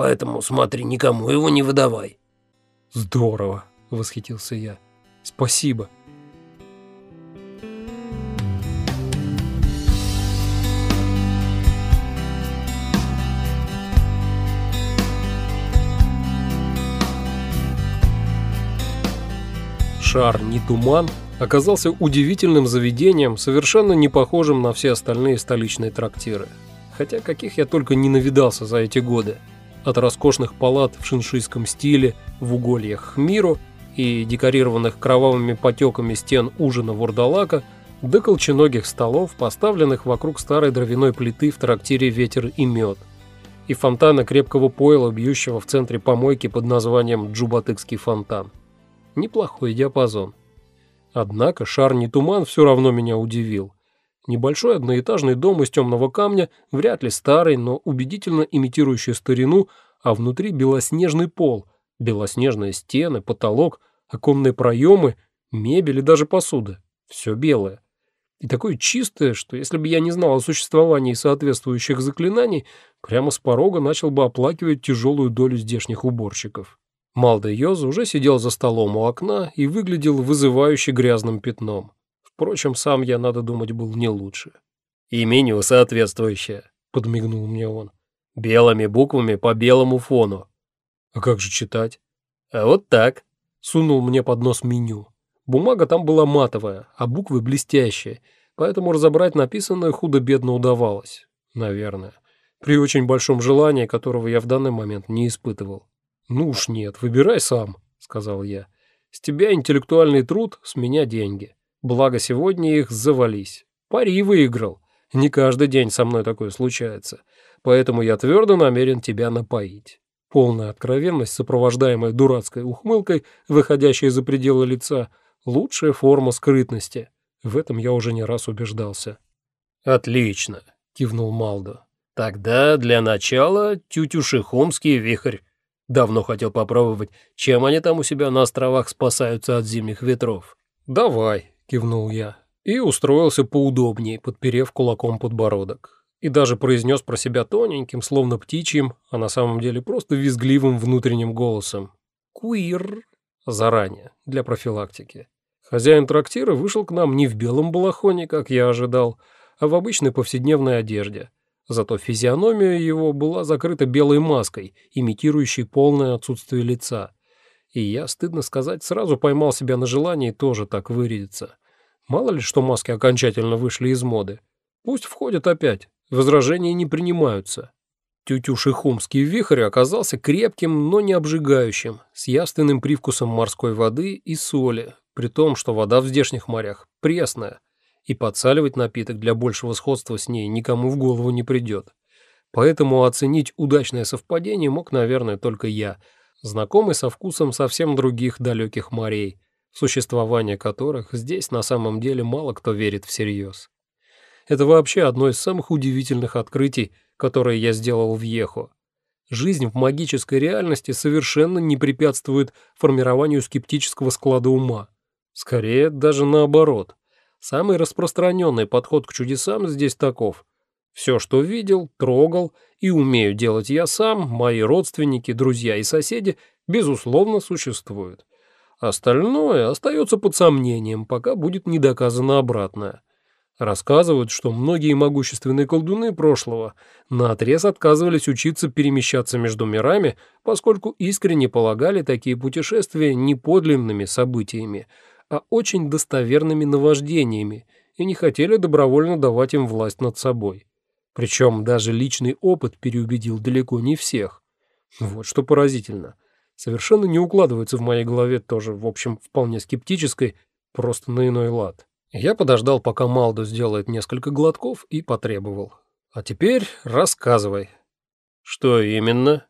поэтому смотри, никому его не выдавай». «Здорово!» — восхитился я. «Спасибо!» Шар не туман оказался удивительным заведением, совершенно не похожим на все остальные столичные трактиры. Хотя каких я только не навидался за эти годы. От роскошных палат в шиншийском стиле в угольях Хмиру и декорированных кровавыми потеками стен ужина вурдалака до колченогих столов, поставленных вокруг старой дровяной плиты в трактире «Ветер и мед», и фонтана крепкого пойла, бьющего в центре помойки под названием «Джубатыкский фонтан». Неплохой диапазон. Однако шар не туман все равно меня удивил. Небольшой одноэтажный дом из темного камня, вряд ли старый, но убедительно имитирующий старину, а внутри белоснежный пол, белоснежные стены, потолок, оконные проемы, мебель и даже посуда. Все белое. И такое чистое, что если бы я не знал о существовании соответствующих заклинаний, прямо с порога начал бы оплакивать тяжелую долю здешних уборщиков. Малда Йоз уже сидел за столом у окна и выглядел вызывающе грязным пятном. Впрочем, сам я, надо думать, был не лучше. «И меню соответствующее», — подмигнул мне он. «Белыми буквами по белому фону». «А как же читать?» «А вот так», — сунул мне под нос меню. Бумага там была матовая, а буквы блестящие, поэтому разобрать написанное худо-бедно удавалось. Наверное. При очень большом желании, которого я в данный момент не испытывал. «Ну уж нет, выбирай сам», — сказал я. «С тебя интеллектуальный труд, с меня деньги. Благо сегодня их завались. Пари выиграл. Не каждый день со мной такое случается. Поэтому я твердо намерен тебя напоить». Полная откровенность, сопровождаемая дурацкой ухмылкой, выходящей за пределы лица, лучшая форма скрытности. В этом я уже не раз убеждался. «Отлично», — кивнул Малдо. «Тогда для начала тютюшихомский вихрь. Давно хотел попробовать, чем они там у себя на островах спасаются от зимних ветров. «Давай», — кивнул я, и устроился поудобнее, подперев кулаком подбородок. И даже произнес про себя тоненьким, словно птичьим, а на самом деле просто визгливым внутренним голосом. «Куир!» Заранее, для профилактики. Хозяин трактира вышел к нам не в белом балахоне, как я ожидал, а в обычной повседневной одежде — Зато физиономия его была закрыта белой маской, имитирующей полное отсутствие лица. И я, стыдно сказать, сразу поймал себя на желании тоже так вырядиться. Мало ли, что маски окончательно вышли из моды. Пусть входят опять, возражения не принимаются. Тютюшихумский вихрь оказался крепким, но не обжигающим, с явственным привкусом морской воды и соли, при том, что вода в здешних морях пресная, и подсаливать напиток для большего сходства с ней никому в голову не придет. Поэтому оценить удачное совпадение мог, наверное, только я, знакомый со вкусом совсем других далеких морей, существование которых здесь на самом деле мало кто верит всерьез. Это вообще одно из самых удивительных открытий, которые я сделал в Ехо. Жизнь в магической реальности совершенно не препятствует формированию скептического склада ума. Скорее, даже наоборот. Самый распространенный подход к чудесам здесь таков. Все, что видел, трогал и умею делать я сам, мои родственники, друзья и соседи, безусловно, существуют. Остальное остается под сомнением, пока будет не доказано обратное. Рассказывают, что многие могущественные колдуны прошлого наотрез отказывались учиться перемещаться между мирами, поскольку искренне полагали такие путешествия неподлинными событиями, а очень достоверными наваждениями и не хотели добровольно давать им власть над собой. Причем даже личный опыт переубедил далеко не всех. Вот что поразительно. Совершенно не укладывается в моей голове тоже, в общем, вполне скептической, просто на иной лад. Я подождал, пока Малдо сделает несколько глотков и потребовал. А теперь рассказывай. Что именно?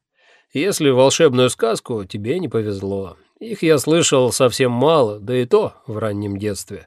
Если волшебную сказку тебе не повезло, их я слышал совсем мало, да и то в раннем детстве.